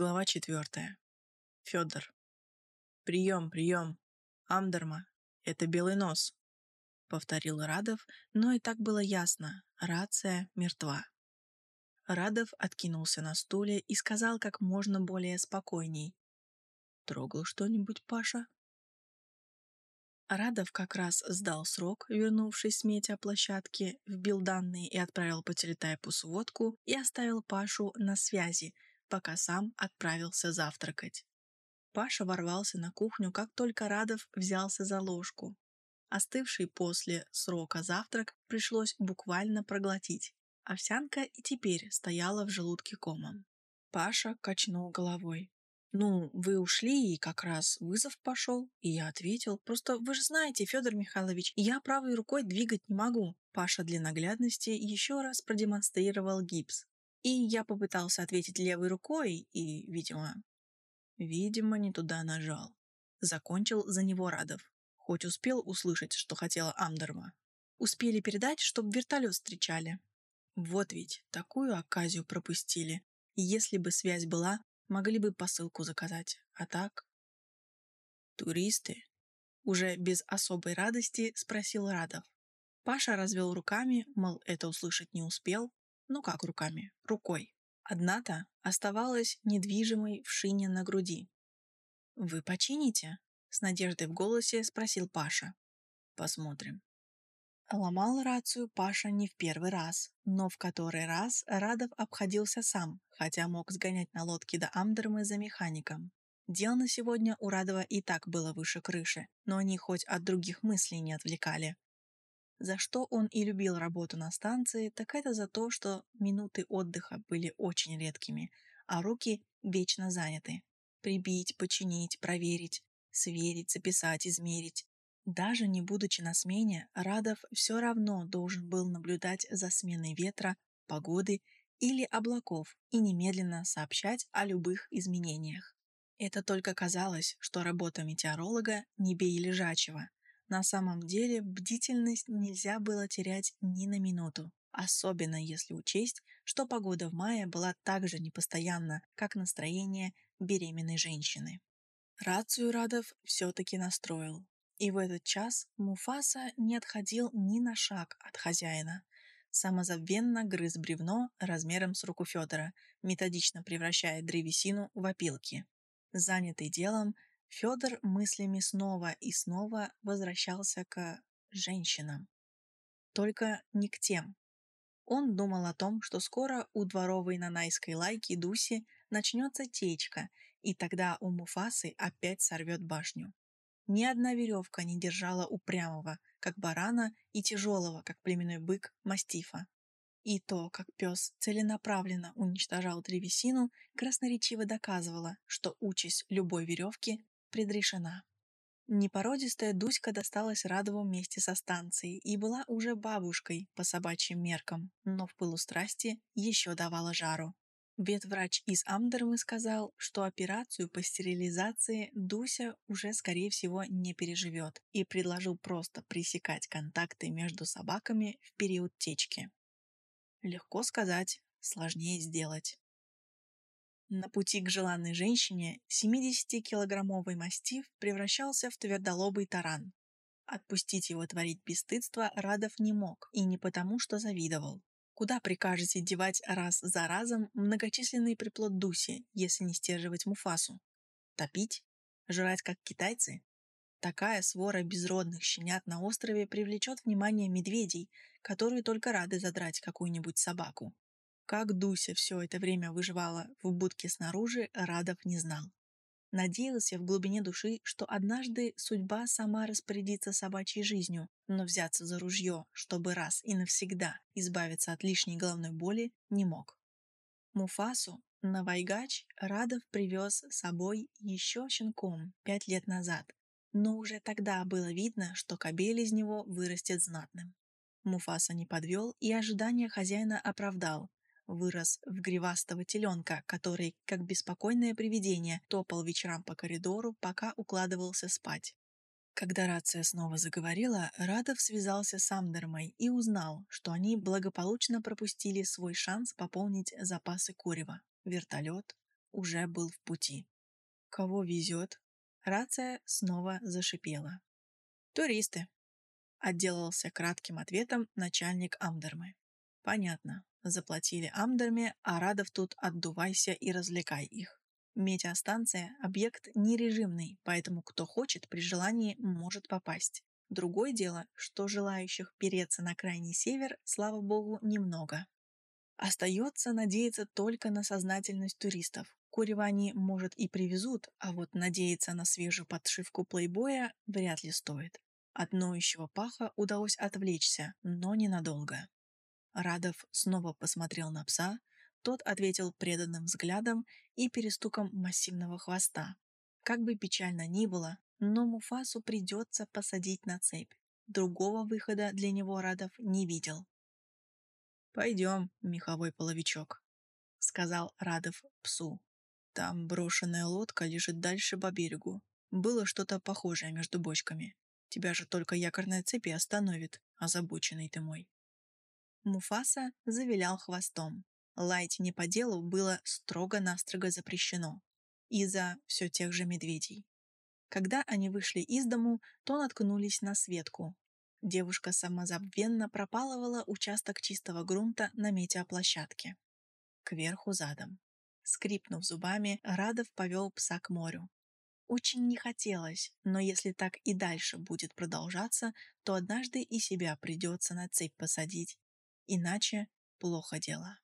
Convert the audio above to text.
Глава четвертая. Федор. «Прием, прием! Амдерма, это белый нос!» Повторил Радов, но и так было ясно. Рация мертва. Радов откинулся на стуле и сказал как можно более спокойней. «Трогал что-нибудь, Паша?» Радов как раз сдал срок, вернувшись с метеоплощадки, вбил данные и отправил по телетайпу сводку и оставил Пашу на связи – пока сам отправился завтракать. Паша ворвался на кухню, как только Радов взялся за ложку. Остывший после срока завтрак пришлось буквально проглотить. Овсянка и теперь стояла в желудке комом. Паша качнул головой. «Ну, вы ушли, и как раз вызов пошел». И я ответил, «Просто вы же знаете, Федор Михайлович, я правой рукой двигать не могу». Паша для наглядности еще раз продемонстрировал гипс. И я попытался ответить левой рукой и, видимо... Видимо, не туда нажал. Закончил за него Радов. Хоть успел услышать, что хотела Амдорма. Успели передать, чтоб вертолет встречали. Вот ведь, такую оказию пропустили. Если бы связь была, могли бы посылку заказать. А так... Туристы? Уже без особой радости спросил Радов. Паша развел руками, мол, это услышать не успел, ну как руками? Рукой. Одна-то оставалась недвижимой в шине на груди. «Вы почините?» — с надеждой в голосе спросил Паша. «Посмотрим». Ломал рацию Паша не в первый раз, но в который раз Радов обходился сам, хотя мог сгонять на лодке до Амдермы за механиком. Дел на сегодня у Радова и так было выше крыши, но они хоть от других мыслей не отвлекали. За что он и любил работу на станции, так это за то, что минуты отдыха были очень редкими, а руки вечно заняты. Прибить, починить, проверить, сверить, записать, измерить. Даже не будучи на смене, Радов все равно должен был наблюдать за сменой ветра, погоды или облаков и немедленно сообщать о любых изменениях. Это только казалось, что работа метеоролога не бей лежачего, на самом деле бдительность нельзя было терять ни на минуту, особенно если учесть, что погода в мае была так же непостоянна, как настроение беременной женщины. Рацию Радов все-таки настроил, и в этот час Муфаса не отходил ни на шаг от хозяина. Самозабвенно грыз бревно размером с руку Федора, методично превращая древесину в опилки. Занятый делом, Федор мыслями снова и снова возвращался к женщинам. Только не к тем. Он думал о том, что скоро у дворовой нанайской лайки Дуси начнется течка, и тогда у Муфасы опять сорвет башню. Ни одна веревка не держала упрямого, как барана, и тяжелого, как племенной бык, мастифа. И то, как пес целенаправленно уничтожал древесину, красноречиво доказывало, что участь любой веревки предрешена. Непородистая Дуська досталась Радову вместе со станцией и была уже бабушкой по собачьим меркам, но в пылу страсти еще давала жару. Ветврач из Амдермы сказал, что операцию по стерилизации Дуся уже, скорее всего, не переживет и предложил просто пресекать контакты между собаками в период течки. Легко сказать, сложнее сделать. На пути к желанной женщине 70-килограммовый мастиф превращался в твердолобый таран. Отпустить его творить бесстыдство Радов не мог, и не потому, что завидовал. Куда прикажете девать раз за разом многочисленный приплод Дуси, если не стерживать Муфасу? Топить? Жрать, как китайцы? Такая свора безродных щенят на острове привлечет внимание медведей, которые только рады задрать какую-нибудь собаку. Как Дуся все это время выживала в будке снаружи, Радов не знал. Надеялся в глубине души, что однажды судьба сама распорядится собачьей жизнью, но взяться за ружье, чтобы раз и навсегда избавиться от лишней головной боли, не мог. Муфасу на Вайгач Радов привез с собой еще щенком пять лет назад, но уже тогда было видно, что кобель из него вырастет знатным. Муфаса не подвел и ожидания хозяина оправдал, вырос в гривастого теленка, который, как беспокойное привидение, топал вечерам по коридору, пока укладывался спать. Когда рация снова заговорила, Радов связался с Амдермой и узнал, что они благополучно пропустили свой шанс пополнить запасы курева. Вертолет, уже был в пути. «Кого везет?» Рация снова зашипела. «Туристы», — отделался кратким ответом начальник Амдермы. «Понятно. Заплатили Амдерме, а Радов тут отдувайся и развлекай их. Метеостанция – объект нережимный, поэтому кто хочет при желании может попасть. Другое дело, что желающих переться на крайний север, слава богу, немного. Остается надеяться только на сознательность туристов. Курева они, может, и привезут, а вот надеяться на свежую подшивку плейбоя вряд ли стоит. От ноющего паха удалось отвлечься, но ненадолго. Радов снова посмотрел на пса, тот ответил преданным взглядом и перестуком массивного хвоста. Как бы печально ни было, но Муфасу придется посадить на цепь. Другого выхода для него Радов не видел. «Пойдем, меховой половичок», — сказал Радов псу. «Там брошенная лодка лежит дальше по берегу. Было что-то похожее между бочками. Тебя же только якорная цепь и остановит, озабоченный ты мой». Муфаса завилял хвостом. Лаять не по делу было строго-настрого запрещено. Из-за все тех же медведей. Когда они вышли из дому, то наткнулись на Светку. Девушка самозабвенно пропалывала участок чистого грунта на метеоплощадке. Кверху задом. Скрипнув зубами, Радов повел пса к морю. Очень не хотелось, но если так и дальше будет продолжаться, то однажды и себя придется на цепь посадить. Иначе плохо дело.